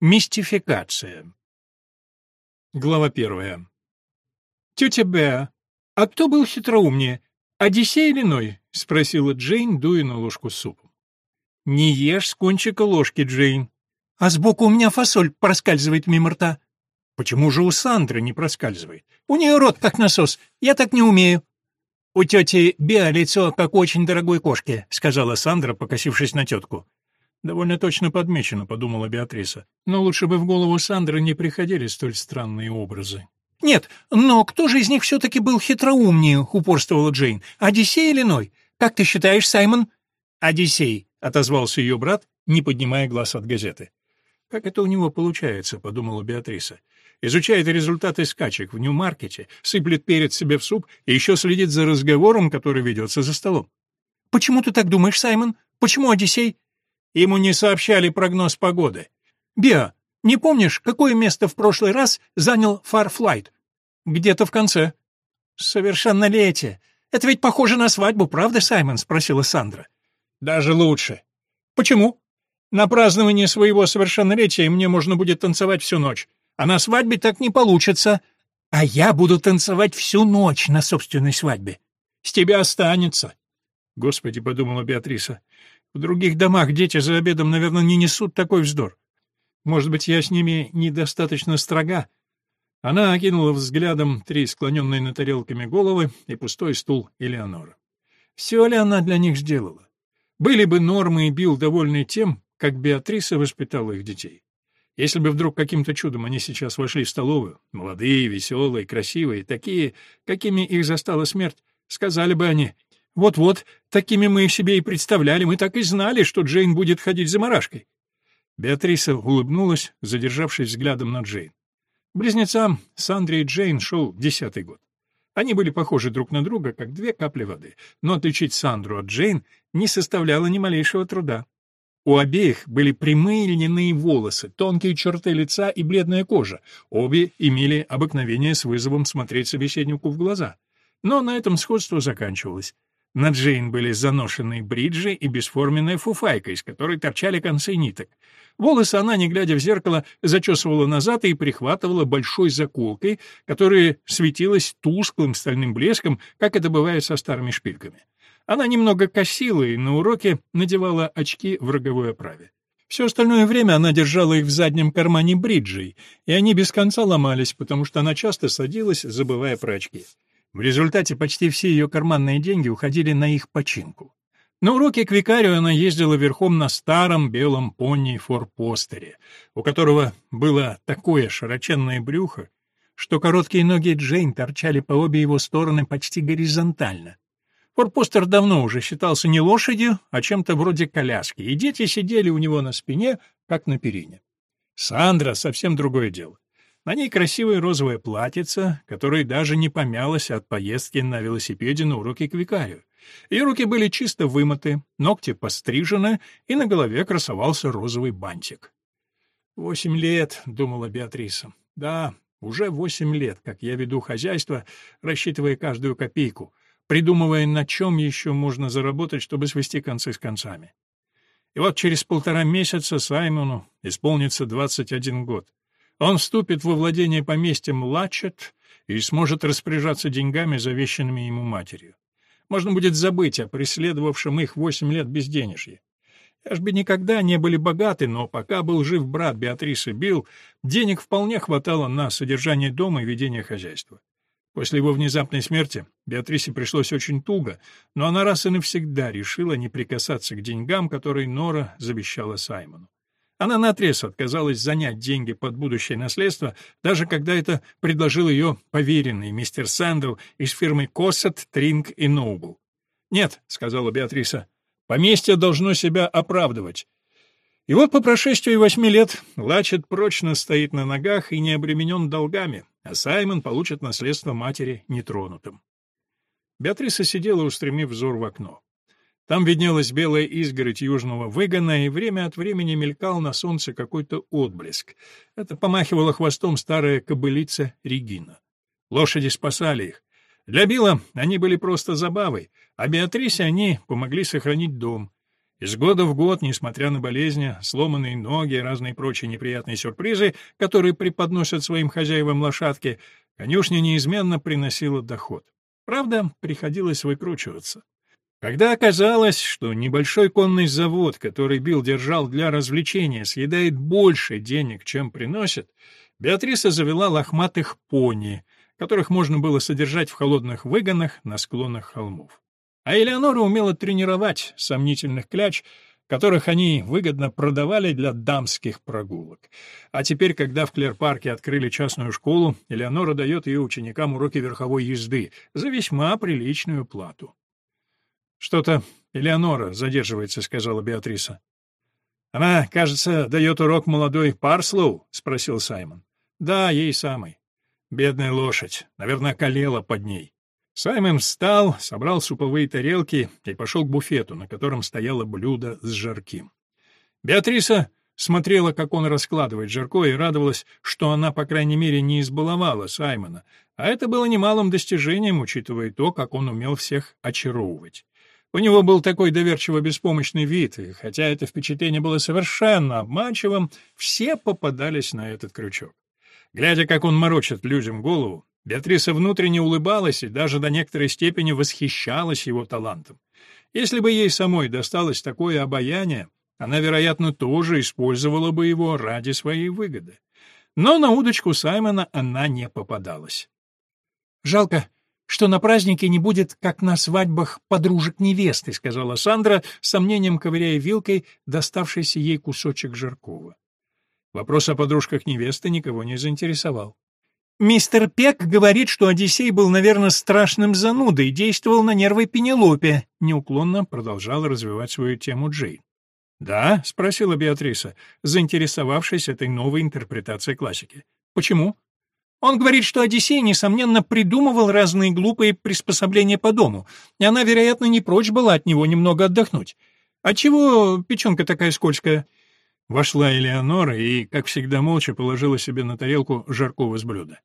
Мистификация. Глава первая. «Тетя Беа, а кто был хитроумнее, Одиссей или Ной?» — спросила Джейн, дуя на ложку с супом. «Не ешь с кончика ложки, Джейн. А сбоку у меня фасоль проскальзывает мимо рта». «Почему же у Сандры не проскальзывает? У нее рот как насос, я так не умею». «У тети Беа лицо, как у очень дорогой кошки», — сказала Сандра, покосившись на тетку. «Довольно точно подмечено», — подумала Беатриса. «Но лучше бы в голову Сандры не приходили столь странные образы». «Нет, но кто же из них все-таки был хитроумнее?» — упорствовала Джейн. «Одиссей или Ной? Как ты считаешь, Саймон?» «Одиссей», — отозвался ее брат, не поднимая глаз от газеты. «Как это у него получается?» — подумала Беатриса. «Изучает результаты скачек в Нью-Маркете, сыплет перец себе в суп и еще следит за разговором, который ведется за столом». «Почему ты так думаешь, Саймон? Почему Одиссей?» Ему не сообщали прогноз погоды. «Биа, не помнишь, какое место в прошлый раз занял Фарфлайт? Где-то в конце». «Совершеннолетие. Это ведь похоже на свадьбу, правда, Саймон?» — спросила Сандра. «Даже лучше». «Почему?» «На празднование своего совершеннолетия мне можно будет танцевать всю ночь, а на свадьбе так не получится. А я буду танцевать всю ночь на собственной свадьбе. С тебя останется». «Господи», — подумала Беатриса, в других домах дети за обедом, наверное, не несут такой вздор. Может быть, я с ними недостаточно строга. Она окинула взглядом три склоненные над тарелками головы и пустой стул Элеонора. Все ли она для них сделала? Были бы Норма и Билл довольны тем, как Беатриса воспитала их детей. Если бы вдруг каким-то чудом они сейчас вошли в столовую, молодые, веселые, красивые, такие, какими их застала смерть, сказали бы они, вот-вот, такими мы себе и представляли, мы так и знали, что Джейн будет ходить за марашкой. Беатриса улыбнулась, задержавшись взглядом на Джейн. Близнецам Сандре и Джейн шел десятый год. Они были похожи друг на друга, как две капли воды, но отличить Сандру от Джейн не составляло ни малейшего труда. У обеих были прямые льняные волосы, тонкие черты лица и бледная кожа. Обе имели обыкновение с вызовом смотреть собеседнику в глаза. Но на этом сходство заканчивалось. На Джейн были заношенные бриджи и бесформенная фуфайка, из которой торчали концы ниток. Волосы она, не глядя в зеркало, зачесывала назад и прихватывала большой заколкой, которая светилась тусклым стальным блеском, как это бывает со старыми шпильками. Она немного косила и на уроке надевала очки в роговой оправе. Все остальное время она держала их в заднем кармане бриджей, и они без конца ломались, потому что она часто садилась, забывая про очки. В результате почти все ее карманные деньги уходили на их починку. На уроки к викарию она ездила верхом на старом белом пони форпостере, у которого было такое широченное брюхо, что короткие ноги Джейн торчали по обе его стороны почти горизонтально. Форпостер давно уже считался не лошадью, а чем-то вроде коляски, и дети сидели у него на спине, как на перине. Сандра — совсем другое дело. На ней красивое розовое платьице, которое даже не помялось от поездки на велосипеде на уроки к викарию. Ее руки были чисто вымыты, ногти пострижены, и на голове красовался розовый бантик. «Восемь лет», — думала Беатриса. «Да, уже восемь лет, как я веду хозяйство, рассчитывая каждую копейку, придумывая, на чем еще можно заработать, чтобы свести концы с концами. И вот через полтора месяца Саймону исполнится двадцать один год. Он вступит во владение поместьем Лачет и сможет распоряжаться деньгами, завещанными ему матерью. Можно будет забыть о преследовавшем их восемь лет безденежье. Эшби никогда не были богаты, но пока был жив брат Беатрисы Билл, денег вполне хватало на содержание дома и ведение хозяйства. После его внезапной смерти Беатрисе пришлось очень туго, но она раз и навсегда решила не прикасаться к деньгам, которые Нора завещала Саймону. Она наотрез отказалась занять деньги под будущее наследство, даже когда это предложил ее поверенный мистер Сэндл из фирмы Коссет, Тринг и Ноубл. «Нет», — сказала Беатриса, — «поместье должно себя оправдывать». И вот по прошествии восьми лет Лачет прочно стоит на ногах и не обременен долгами, а Саймон получит наследство матери нетронутым. Беатриса сидела, устремив взор в окно. Там виднелась белая изгородь южного выгона, и время от времени мелькал на солнце какой-то отблеск. Это помахивала хвостом старая кобылица Регина. Лошади спасали их. Для Билла они были просто забавой, а Беатрисе они помогли сохранить дом. Из года в год, несмотря на болезни, сломанные ноги и разные прочие неприятные сюрпризы, которые преподносят своим хозяевам лошадки, конюшня неизменно приносила доход. Правда, приходилось выкручиваться. Когда оказалось, что небольшой конный завод, который Билл держал для развлечения, съедает больше денег, чем приносит, Беатриса завела лохматых пони, которых можно было содержать в холодных выгонах на склонах холмов. А Элеонора умела тренировать сомнительных кляч, которых они выгодно продавали для дамских прогулок. А теперь, когда в Клер-парке открыли частную школу, Элеонора дает ее ученикам уроки верховой езды за весьма приличную плату. «Что-то Элеонора задерживается», — сказала Беатриса. «Она, кажется, дает урок молодой Парслоу?» — спросил Саймон. «Да, ей самой. Бедная лошадь, наверное, колела под ней». Саймон встал, собрал суповые тарелки и пошел к буфету, на котором стояло блюдо с жарким. Беатриса смотрела, как он раскладывает жаркое, и радовалась, что она, по крайней мере, не избаловала Саймона, а это было немалым достижением, учитывая то, как он умел всех очаровывать. У него был такой доверчиво беспомощный вид, и хотя это впечатление было совершенно обманчивым, все попадались на этот крючок. Глядя, как он морочит людям голову, Беатриса внутренне улыбалась и даже до некоторой степени восхищалась его талантом. Если бы ей самой досталось такое обаяние, она, вероятно, тоже использовала бы его ради своей выгоды. Но на удочку Саймона она не попадалась. «Жалко, что на празднике не будет, как на свадьбах подружек невесты», — сказала Сандра, с сомнением ковыряя вилкой доставшийся ей кусочек жаркого. Вопрос о подружках невесты никого не заинтересовал. «Мистер Пек говорит, что Одиссей был, наверное, страшным занудой, действовал на нервы Пенелопе», — неуклонно продолжала развивать свою тему Джейн. «Да?» — спросила Беатриса, заинтересовавшись этой новой интерпретацией классики. «Почему?» Он говорит, что Одиссей, несомненно, придумывал разные глупые приспособления по дому, и она, вероятно, не прочь была от него немного отдохнуть. А чего печенка такая скользкая?» Вошла Элеонора и, как всегда, молча положила себе на тарелку жаркого с блюда.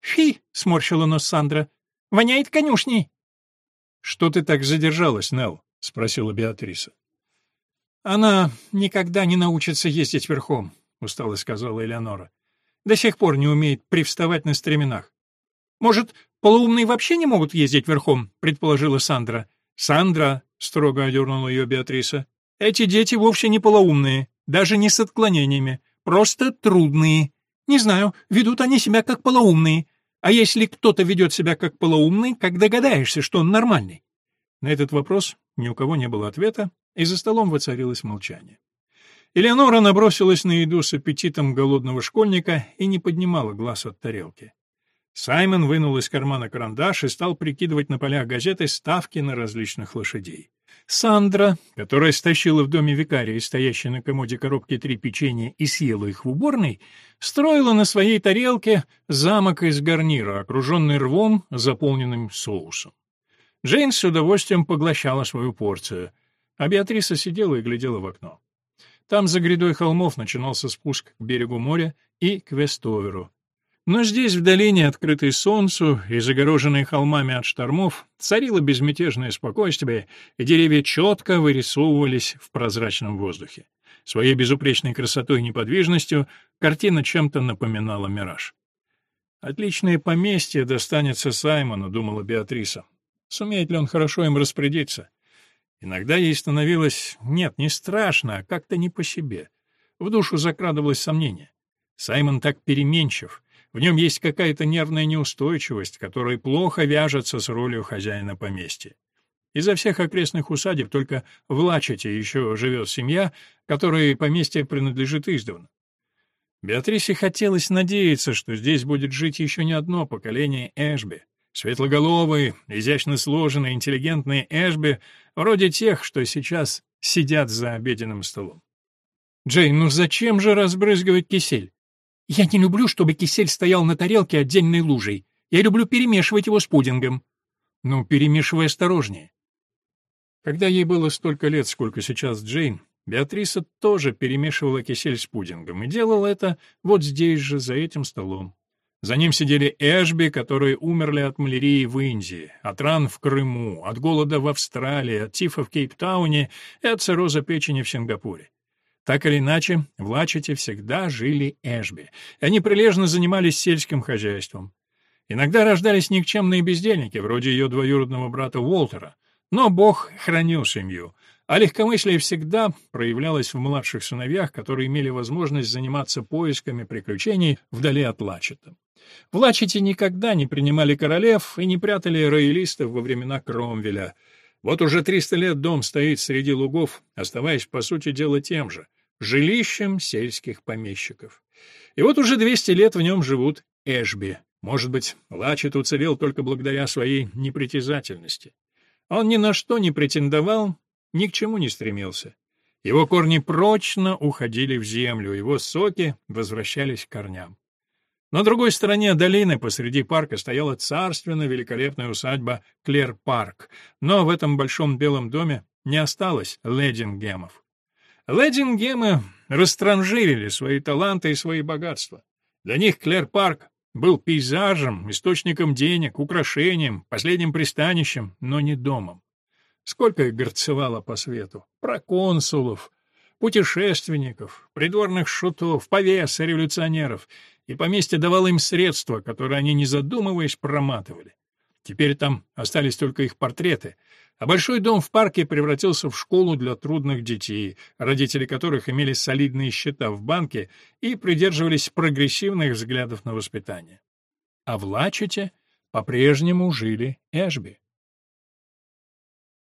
«Фи!» — сморщила нос Сандра. «Воняет конюшней!» «Что ты так задержалась, Нелл?» — спросила Беатриса. «Она никогда не научится ездить верхом», — устало сказала Элеонора. До сих пор не умеет привставать на стременах. Может, полуумные вообще не могут ездить верхом, предположила Сандра. Сандра, строго одернула ее Беатриса. Эти дети вовсе не полоумные, даже не с отклонениями, просто трудные. Не знаю, ведут они себя как полоумные. А если кто-то ведет себя как полоумный, как догадаешься, что он нормальный? На этот вопрос ни у кого не было ответа, и за столом воцарилось молчание. Элеонора набросилась на еду с аппетитом голодного школьника и не поднимала глаз от тарелки. Саймон вынул из кармана карандаш и стал прикидывать на полях газеты ставки на различных лошадей. Сандра, которая стащила в доме викария, стоящей на комоде коробки три печенья и съела их в уборной, строила на своей тарелке замок из гарнира, окруженный рвом, заполненным соусом. Джейн с удовольствием поглощала свою порцию, а Беатриса сидела и глядела в окно. Там за грядой холмов начинался спуск к берегу моря и к Вестоверу. Но здесь, в долине, открытой солнцу и загороженной холмами от штормов, царило безмятежное спокойствие, и деревья четко вырисовывались в прозрачном воздухе. Своей безупречной красотой и неподвижностью картина чем-то напоминала мираж. «Отличное поместье достанется Саймону», — думала Беатриса. «Сумеет ли он хорошо им распорядиться? Иногда ей становилось, нет, не страшно, а как-то не по себе. В душу закрадывалось сомнение. Саймон так переменчив, в нем есть какая-то нервная неустойчивость, которая плохо вяжется с ролью хозяина поместья. Изо всех окрестных усадеб только в Лачете еще живет семья, которой поместье принадлежит издавна. Беатрисе хотелось надеяться, что здесь будет жить еще не одно поколение Эшби, Светлоголовые, изящно сложенные, интеллигентные Эшби, вроде тех, что сейчас сидят за обеденным столом. «Джейн, ну зачем же разбрызгивать кисель? Я не люблю, чтобы кисель стоял на тарелке отдельной лужей. Я люблю перемешивать его с пудингом. Ну, перемешивай осторожнее». Когда ей было столько лет, сколько сейчас Джейн, Беатриса тоже перемешивала кисель с пудингом и делала это вот здесь же, за этим столом. За ним сидели Эшби, которые умерли от малярии в Индии, от ран в Крыму, от голода в Австралии, от тифа в Кейптауне и от цирроза печени в Сингапуре. Так или иначе, в Лачете всегда жили Эшби, и они прилежно занимались сельским хозяйством. Иногда рождались никчемные бездельники, вроде ее двоюродного брата Уолтера, но Бог хранил семью, а легкомыслие всегда проявлялось в младших сыновьях, которые имели возможность заниматься поисками приключений вдали от Лачета. В Лачете никогда не принимали королев и не прятали роялистов во времена Кромвеля. Вот уже 300 лет дом стоит среди лугов, оставаясь, по сути дела, тем же — жилищем сельских помещиков. И вот уже 200 лет в нем живут Эшби. Может быть, Лачет уцелел только благодаря своей непритязательности. Он ни на что не претендовал, ни к чему не стремился. Его корни прочно уходили в землю, его соки возвращались к корням. На другой стороне долины посреди парка стояла царственно великолепная усадьба Клер-парк, но в этом большом белом доме не осталось ледингемов. Ледингемы растранжирили свои таланты и свои богатства. Для них Клер-парк был пейзажем, источником денег, украшением, последним пристанищем, но не домом. Сколько их горцевало по свету? Проконсулов, путешественников, придворных шутов, повес, революционеров — и поместье давало им средства, которые они, не задумываясь, проматывали. Теперь там остались только их портреты, а большой дом в парке превратился в школу для трудных детей, родители которых имели солидные счета в банке и придерживались прогрессивных взглядов на воспитание. А в Лачете по-прежнему жили Эшби.